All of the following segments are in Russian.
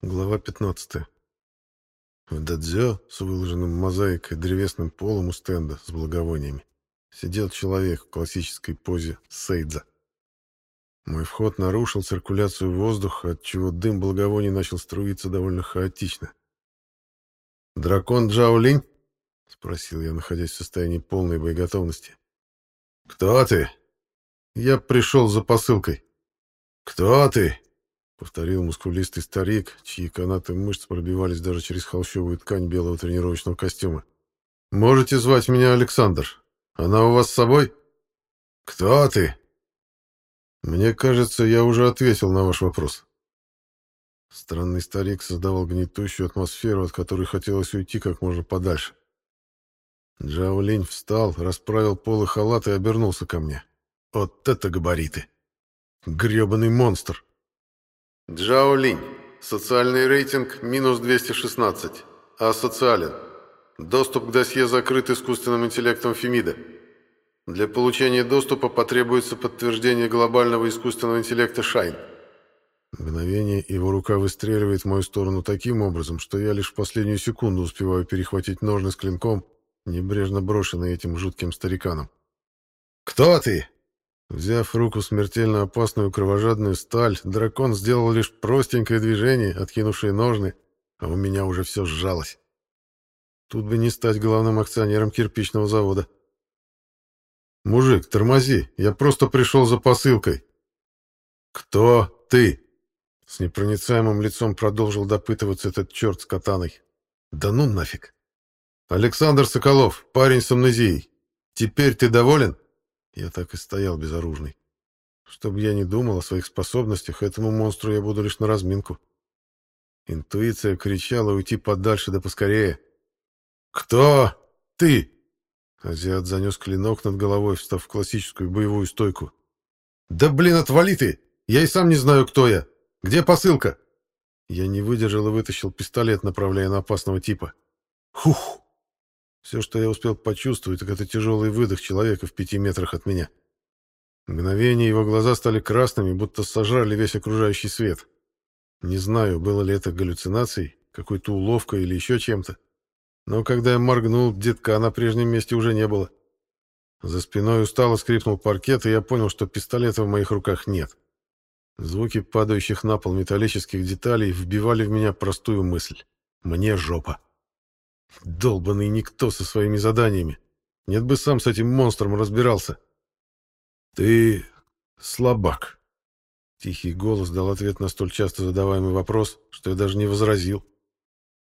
Глава 15. В дадзё с выложенным мозаикой древесным полом у стенда с благовониями сидел человек в классической позе сейдза. Мой вход нарушил циркуляцию воздуха, отчего дым благовоний начал струиться довольно хаотично. «Дракон Джаолинь?» — спросил я, находясь в состоянии полной боеготовности. «Кто ты?» «Я пришел за посылкой». «Кто ты?» — повторил мускулистый старик, чьи канаты мышц пробивались даже через холщовую ткань белого тренировочного костюма. «Можете звать меня Александр. Она у вас с собой?» «Кто ты?» «Мне кажется, я уже ответил на ваш вопрос». Странный старик создавал гнетущую атмосферу, от которой хотелось уйти как можно подальше. Джао встал, расправил полы халата и обернулся ко мне. «Вот это габариты! грёбаный монстр!» Джао Линь. Социальный рейтинг минус 216. Асоциален. Доступ к досье закрыт искусственным интеллектом Фемида. Для получения доступа потребуется подтверждение глобального искусственного интеллекта Шайн. Мгновение его рука выстреливает в мою сторону таким образом, что я лишь в последнюю секунду успеваю перехватить ножны с клинком, небрежно брошенный этим жутким стариканом. «Кто ты?» Взяв в руку смертельно опасную кровожадную сталь, дракон сделал лишь простенькое движение, откинувшее ножны, а у меня уже все сжалось. Тут бы не стать главным акционером кирпичного завода. «Мужик, тормози, я просто пришел за посылкой». «Кто ты?» С непроницаемым лицом продолжил допытываться этот черт с катаной. «Да ну нафиг!» «Александр Соколов, парень с амнезией. Теперь ты доволен?» Я так и стоял безоружный. Чтобы я не думал о своих способностях, этому монстру я буду лишь на разминку. Интуиция кричала уйти подальше да поскорее. «Кто ты?» Азиат занес клинок над головой, встав в классическую боевую стойку. «Да блин, отвали ты! Я и сам не знаю, кто я! Где посылка?» Я не выдержал и вытащил пистолет, направляя на опасного типа. «Хух!» Все, что я успел почувствовать, так это тяжелый выдох человека в пяти метрах от меня. мгновение его глаза стали красными, будто сожрали весь окружающий свет. Не знаю, было ли это галлюцинацией, какой-то уловкой или еще чем-то. Но когда я моргнул, детка на прежнем месте уже не было. За спиной устало скрипнул паркет, и я понял, что пистолета в моих руках нет. Звуки падающих на пол металлических деталей вбивали в меня простую мысль. Мне жопа. Долбанный никто со своими заданиями. Нет бы сам с этим монстром разбирался. Ты слабак. Тихий голос дал ответ на столь часто задаваемый вопрос, что я даже не возразил.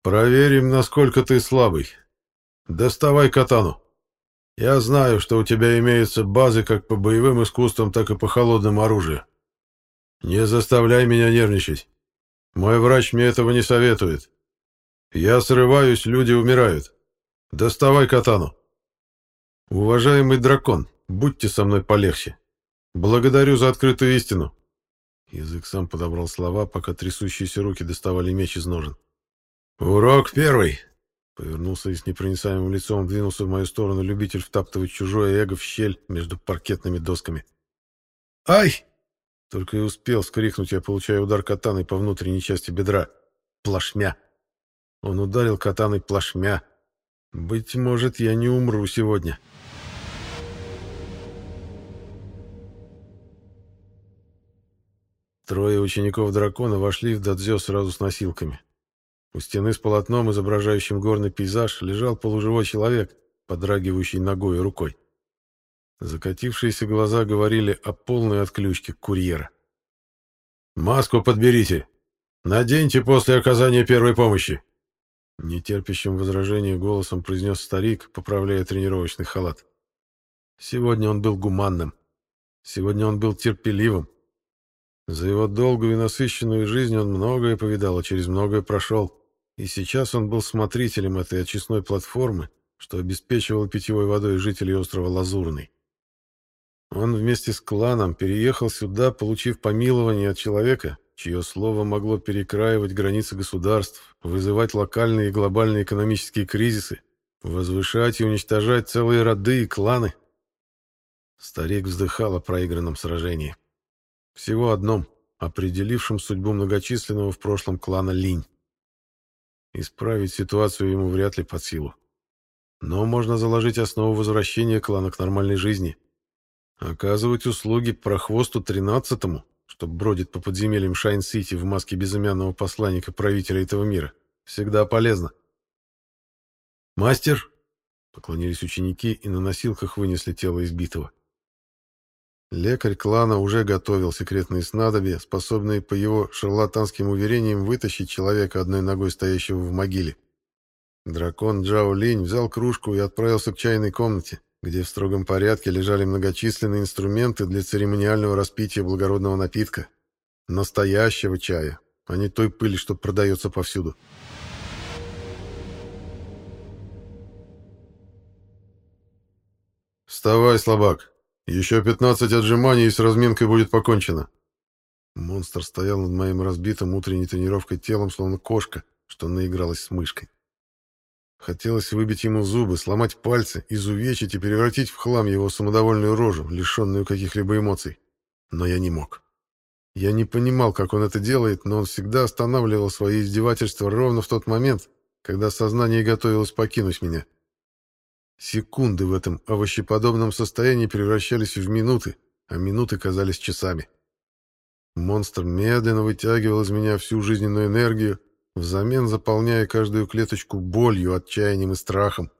Проверим, насколько ты слабый. Доставай катану. Я знаю, что у тебя имеются базы как по боевым искусствам, так и по холодному оружию. Не заставляй меня нервничать. Мой врач мне этого не советует. Я срываюсь, люди умирают. Доставай катану. Уважаемый дракон, будьте со мной полегче. Благодарю за открытую истину. Язык сам подобрал слова, пока трясущиеся руки доставали меч из ножен. Урок первый. Повернулся и с непроницаемым лицом двинулся в мою сторону любитель втаптывать чужое эго в щель между паркетными досками. «Ай!» Только и успел скрикнуть я, получая удар катаной по внутренней части бедра. Плашмя. Он ударил катаной плашмя. Быть может, я не умру сегодня. Трое учеников дракона вошли в дадзё сразу с носилками. У стены с полотном, изображающим горный пейзаж, лежал полуживой человек, подрагивающий ногой и рукой. Закатившиеся глаза говорили о полной отключке курьера. «Маску подберите! Наденьте после оказания первой помощи!» Нетерпящим возражения голосом произнес старик, поправляя тренировочный халат. Сегодня он был гуманным. Сегодня он был терпеливым. За его долгую и насыщенную жизнь он многое повидал и через многое прошел. И сейчас он был смотрителем этой очистной платформы, что обеспечивал питьевой водой жителей острова Лазурный. Он вместе с кланом переехал сюда, получив помилование от человека, чье слово могло перекраивать границы государств, вызывать локальные и глобальные экономические кризисы, возвышать и уничтожать целые роды и кланы. Старик вздыхал о проигранном сражении. Всего одном. определившим судьбу многочисленного в прошлом клана Линь. Исправить ситуацию ему вряд ли под силу. Но можно заложить основу возвращения клана к нормальной жизни. Оказывать услуги прохвосту тринадцатому, что бродит по подземельям Шайн-Сити в маске безымянного посланника правителя этого мира, всегда полезно. «Мастер!» — поклонились ученики и на носилках вынесли тело избитого. Лекарь клана уже готовил секретные снадобья, способные по его шарлатанским уверениям вытащить человека одной ногой стоящего в могиле. Дракон Джао Линь взял кружку и отправился к чайной комнате, где в строгом порядке лежали многочисленные инструменты для церемониального распития благородного напитка. Настоящего чая, а не той пыли, что продается повсюду. «Вставай, слабак!» Еще пятнадцать отжиманий, и с разминкой будет покончено. Монстр стоял над моим разбитым утренней тренировкой телом, словно кошка, что наигралась с мышкой. Хотелось выбить ему зубы, сломать пальцы, изувечить и превратить в хлам его самодовольную рожу, лишенную каких-либо эмоций. Но я не мог. Я не понимал, как он это делает, но он всегда останавливал свои издевательства ровно в тот момент, когда сознание готовилось покинуть меня. Секунды в этом овощеподобном состоянии превращались в минуты, а минуты казались часами. Монстр медленно вытягивал из меня всю жизненную энергию, взамен заполняя каждую клеточку болью, отчаянием и страхом.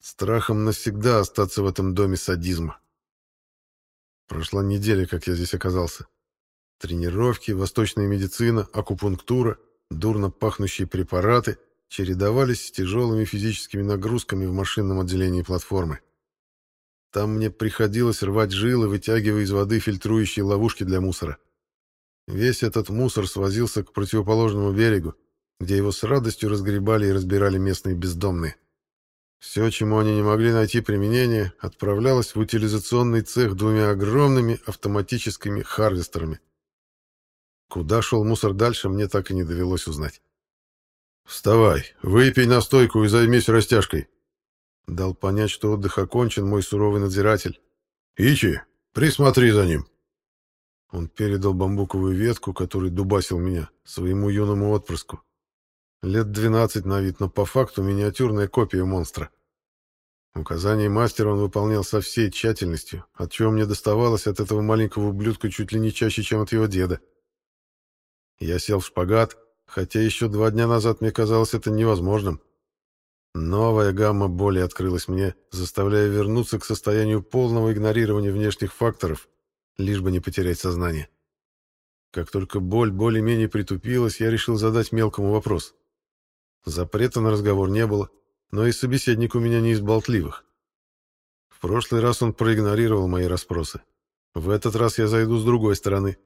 Страхом навсегда остаться в этом доме садизма. Прошла неделя, как я здесь оказался. Тренировки, восточная медицина, акупунктура, дурно пахнущие препараты, чередовались с тяжелыми физическими нагрузками в машинном отделении платформы. Там мне приходилось рвать жилы, вытягивая из воды фильтрующие ловушки для мусора. Весь этот мусор свозился к противоположному берегу, где его с радостью разгребали и разбирали местные бездомные. Все, чему они не могли найти применение, отправлялось в утилизационный цех двумя огромными автоматическими харвестерами. Куда шел мусор дальше, мне так и не довелось узнать. «Вставай, выпей настойку и займись растяжкой», — дал понять, что отдых окончен мой суровый надзиратель. «Ичи, присмотри за ним». Он передал бамбуковую ветку, который дубасил меня, своему юному отпрыску. Лет двенадцать на вид, но по факту миниатюрная копия монстра. Указания мастера он выполнял со всей тщательностью, от чего мне доставалось от этого маленького ублюдка чуть ли не чаще, чем от его деда. Я сел в шпагат, хотя еще два дня назад мне казалось это невозможным. Новая гамма боли открылась мне, заставляя вернуться к состоянию полного игнорирования внешних факторов, лишь бы не потерять сознание. Как только боль более-менее притупилась, я решил задать мелкому вопрос. Запрета на разговор не было, но и собеседник у меня не из болтливых. В прошлый раз он проигнорировал мои расспросы. В этот раз я зайду с другой стороны.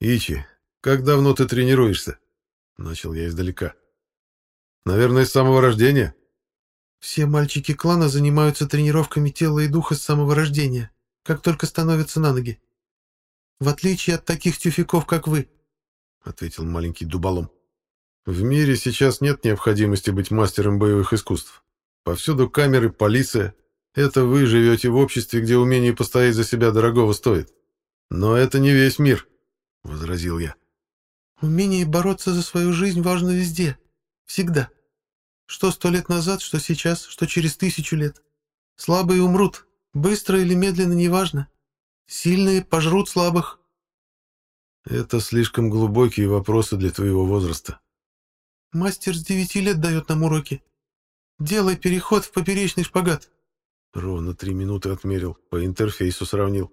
«Ичи, «Как давно ты тренируешься?» Начал я издалека. «Наверное, с самого рождения?» «Все мальчики клана занимаются тренировками тела и духа с самого рождения, как только становятся на ноги. В отличие от таких тюфяков, как вы», — ответил маленький дуболом. «В мире сейчас нет необходимости быть мастером боевых искусств. Повсюду камеры, полиция. Это вы живете в обществе, где умение постоять за себя дорогого стоит. Но это не весь мир», — возразил я. Умение бороться за свою жизнь важно везде. Всегда. Что сто лет назад, что сейчас, что через тысячу лет. Слабые умрут. Быстро или медленно, неважно. Сильные пожрут слабых. Это слишком глубокие вопросы для твоего возраста. Мастер с девяти лет дает нам уроки. Делай переход в поперечный шпагат. Ровно три минуты отмерил, по интерфейсу сравнил.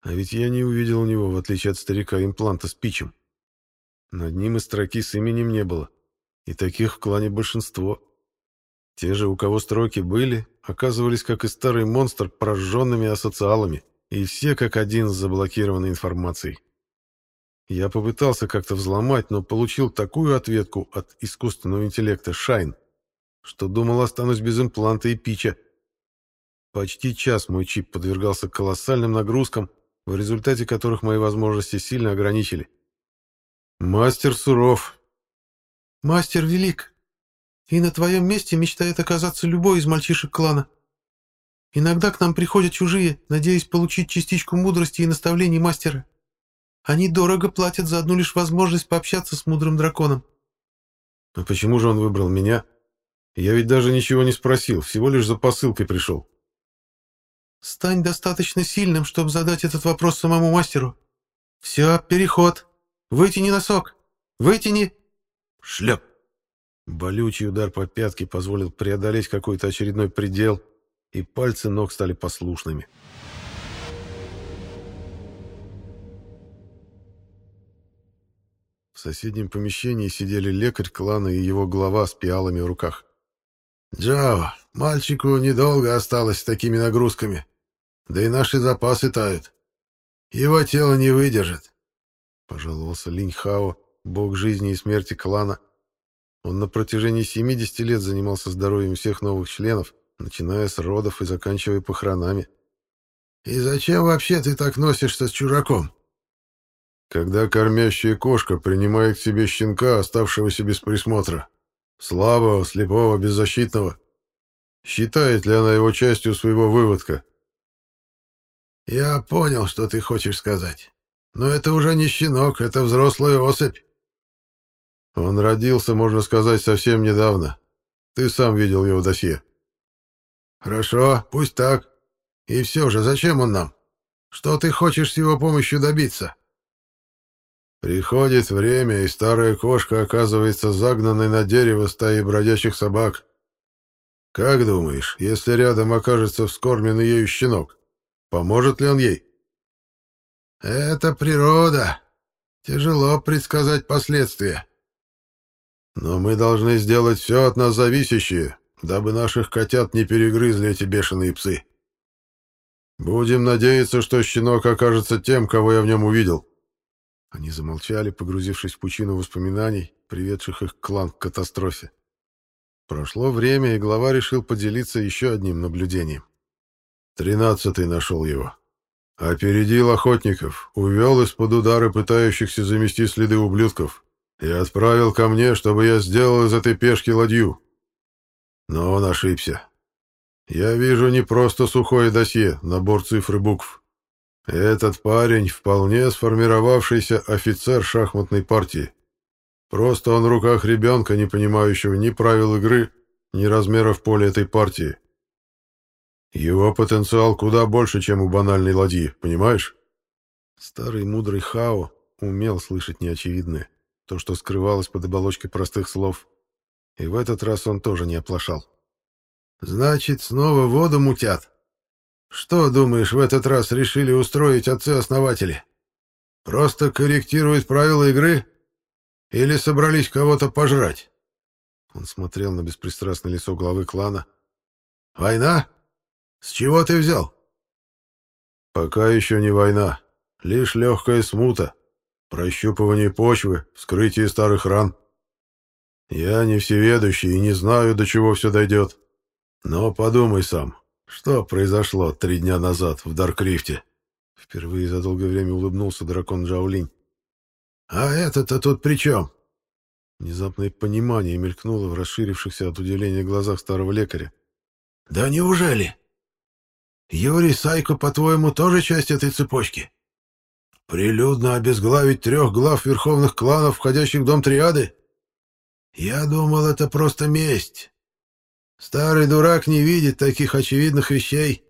А ведь я не увидел у него, в отличие от старика, импланта с пичем. Над ним и строки с именем не было. И таких в клане большинство. Те же, у кого строки были, оказывались, как и старый монстр, прожженными асоциалами, и все как один с заблокированной информацией. Я попытался как-то взломать, но получил такую ответку от искусственного интеллекта Шайн, что думал останусь без импланта и пича. Почти час мой чип подвергался колоссальным нагрузкам, в результате которых мои возможности сильно ограничили. Мастер суров. Мастер велик. И на твоем месте мечтает оказаться любой из мальчишек клана. Иногда к нам приходят чужие, надеясь получить частичку мудрости и наставлений мастера. Они дорого платят за одну лишь возможность пообщаться с мудрым драконом. А почему же он выбрал меня? Я ведь даже ничего не спросил, всего лишь за посылкой пришел. Стань достаточно сильным, чтобы задать этот вопрос самому мастеру. Все, переход. Вытяни носок. Вытяни. Шлеп. Болючий удар по пятке позволил преодолеть какой-то очередной предел, и пальцы ног стали послушными. В соседнем помещении сидели лекарь клана и его глава с пиалами в руках. «Джао, мальчику недолго осталось с такими нагрузками. Да и наши запасы тают. Его тело не выдержит», — пожаловался Линь Хао, бог жизни и смерти клана. Он на протяжении 70 лет занимался здоровьем всех новых членов, начиная с родов и заканчивая похоронами. «И зачем вообще ты так носишься с чужаком?» Когда кормящая кошка принимает к себе щенка, оставшегося без присмотра, слабого, слепого, беззащитного, считает ли она его частью своего выводка? «Я понял, что ты хочешь сказать. Но это уже не щенок, это взрослая особь». Он родился, можно сказать, совсем недавно. Ты сам видел его досье. «Хорошо, пусть так. И все же, зачем он нам? Что ты хочешь с его помощью добиться?» Приходит время, и старая кошка оказывается загнанной на дерево стаи бродячих собак. Как думаешь, если рядом окажется вскормленный ею щенок, поможет ли он ей? Это природа. Тяжело предсказать последствия. Но мы должны сделать все от нас зависящее, дабы наших котят не перегрызли эти бешеные псы. Будем надеяться, что щенок окажется тем, кого я в нем увидел. Они замолчали, погрузившись в пучину воспоминаний, приведших их клан к катастрофе. Прошло время, и глава решил поделиться еще одним наблюдением. Тринадцатый нашел его. Опередил охотников, увел из-под удара пытающихся замести следы ублюдков и отправил ко мне, чтобы я сделал из этой пешки ладью. Но он ошибся. Я вижу не просто сухое досье, набор цифр и букв. Этот парень вполне сформировавшийся офицер шахматной партии. Просто он в руках ребенка, не понимающего ни правил игры, ни размеров поля этой партии. Его потенциал куда больше, чем у банальной ладьи, понимаешь? Старый мудрый Хао умел слышать неочевидное, то, что скрывалось под оболочкой простых слов. И в этот раз он тоже не оплошал. «Значит, снова воду мутят?» Что, думаешь, в этот раз решили устроить отцы-основатели? Просто корректируют правила игры? Или собрались кого-то пожрать?» Он смотрел на беспристрастное лицо главы клана. «Война? С чего ты взял?» «Пока еще не война. Лишь легкая смута. Прощупывание почвы, вскрытие старых ран. Я не всеведущий и не знаю, до чего все дойдет. Но подумай сам, что произошло три дня назад в Даркрифте? Впервые за долгое время улыбнулся дракон Джаулинь. А это-то тут при чем? Внезапное понимание мелькнуло в расширившихся от удивления глазах старого лекаря. Да неужели? Юрий Сайко, по-твоему, тоже часть этой цепочки? Прилюдно обезглавить трех глав верховных кланов, входящих в дом триады? Я думал, это просто месть. Старый дурак не видит таких очевидных вещей.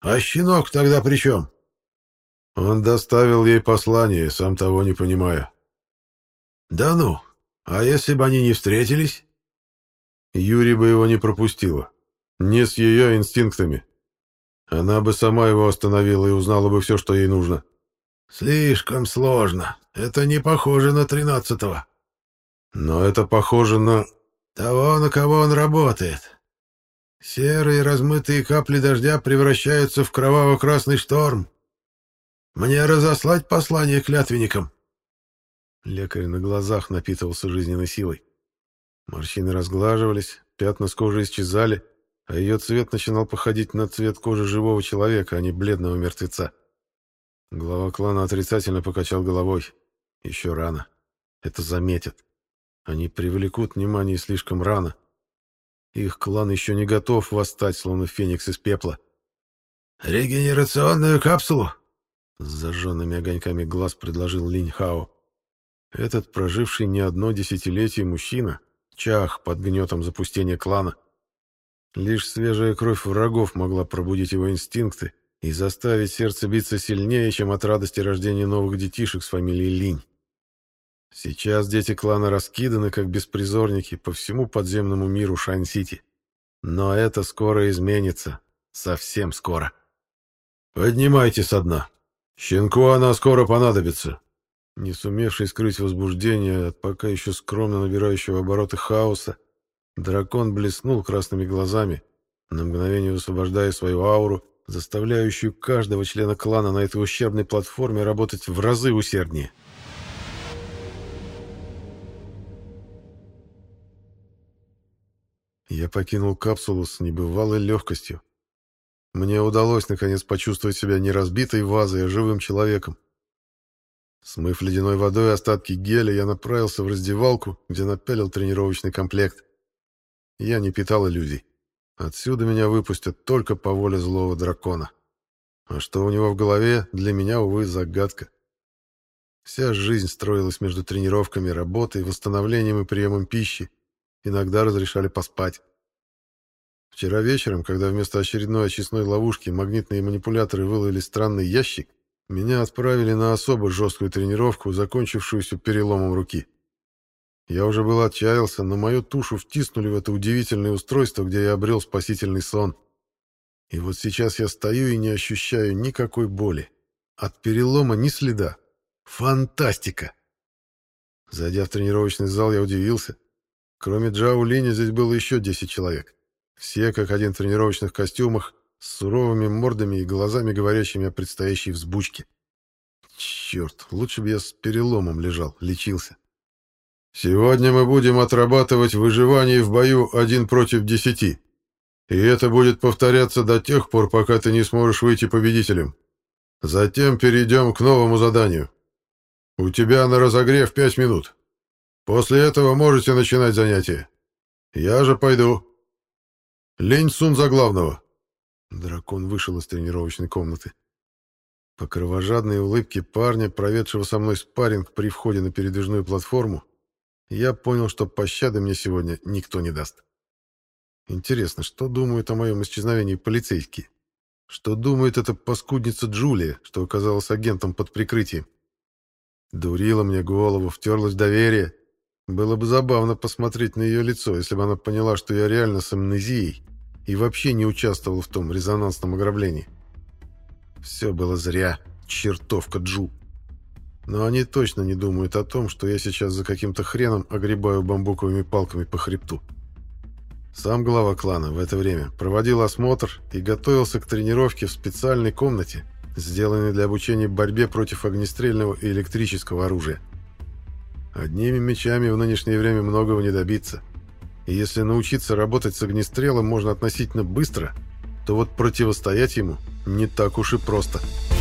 А щенок тогда при чем? Он доставил ей послание, сам того не понимая. Да ну, а если бы они не встретились? Юрий бы его не пропустила. Не с ее инстинктами. Она бы сама его остановила и узнала бы все, что ей нужно. Слишком сложно. Это не похоже на тринадцатого. Но это похоже на... Того, на кого он работает. Серые размытые капли дождя превращаются в кроваво-красный шторм. Мне разослать послание клятвенникам?» Лекарь на глазах напитывался жизненной силой. Морщины разглаживались, пятна с кожи исчезали, а ее цвет начинал походить на цвет кожи живого человека, а не бледного мертвеца. Глава клана отрицательно покачал головой. Еще рано. Это заметят. Они привлекут внимание слишком рано. Их клан еще не готов восстать, словно феникс из пепла. «Регенерационную капсулу? С зажженными огоньками глаз предложил Линь Хао. Этот проживший не одно десятилетие мужчина чах под гнетом запустения клана. Лишь свежая кровь врагов могла пробудить его инстинкты и заставить сердце биться сильнее, чем от радости рождения новых детишек с фамилией Линь. Сейчас дети клана раскиданы, как беспризорники, по всему подземному миру Шайн-Сити. Но это скоро изменится. Совсем скоро. «Поднимайте со дна. Щенку она скоро понадобится». Не сумевший скрыть возбуждение от пока еще скромно набирающего обороты хаоса, дракон блеснул красными глазами, на мгновение высвобождая свою ауру, заставляющую каждого члена клана на этой ущербной платформе работать в разы усерднее. Я покинул капсулу с небывалой легкостью. Мне удалось наконец почувствовать себя не разбитой вазой, а живым человеком. Смыв ледяной водой остатки геля, я направился в раздевалку, где напялил тренировочный комплект. Я не питал иллюзий. Отсюда меня выпустят только по воле злого дракона. А что у него в голове, для меня, увы, загадка. Вся жизнь строилась между тренировками, работой, восстановлением и приемом пищи. Иногда разрешали поспать. Вчера вечером, когда вместо очередной очистной ловушки магнитные манипуляторы выловили странный ящик, меня отправили на особо жесткую тренировку, закончившуюся переломом руки. Я уже был отчаялся, но мою тушу втиснули в это удивительное устройство, где я обрел спасительный сон. И вот сейчас я стою и не ощущаю никакой боли. От перелома ни следа. Фантастика! Зайдя в тренировочный зал, я удивился. Кроме Джао Линя здесь было еще 10 человек. Все как один в тренировочных костюмах, с суровыми мордами и глазами, говорящими о предстоящей взбучке. Черт, лучше бы я с переломом лежал, лечился. Сегодня мы будем отрабатывать выживание в бою один против десяти. И это будет повторяться до тех пор, пока ты не сможешь выйти победителем. Затем перейдем к новому заданию. У тебя на разогрев пять минут. После этого можете начинать занятие. Я же пойду. Лень Сун за главного. Дракон вышел из тренировочной комнаты. По кровожадной улыбке парня, проведшего со мной спарринг при входе на передвижную платформу, я понял, что пощады мне сегодня никто не даст. Интересно, что думают о моем исчезновении полицейские? Что думает эта паскудница Джулия, что оказалась агентом под прикрытием? Дурила мне голову, втерлась доверие, было бы забавно посмотреть на ее лицо, если бы она поняла, что я реально с амнезией и вообще не участвовал в том резонансном ограблении. Все было зря, чертовка Джу. Но они точно не думают о том, что я сейчас за каким-то хреном огребаю бамбуковыми палками по хребту. Сам глава клана в это время проводил осмотр и готовился к тренировке в специальной комнате, сделанной для обучения борьбе против огнестрельного и электрического оружия. Одними мечами в нынешнее время многого не добиться. И если научиться работать с огнестрелом можно относительно быстро, то вот противостоять ему не так уж и просто –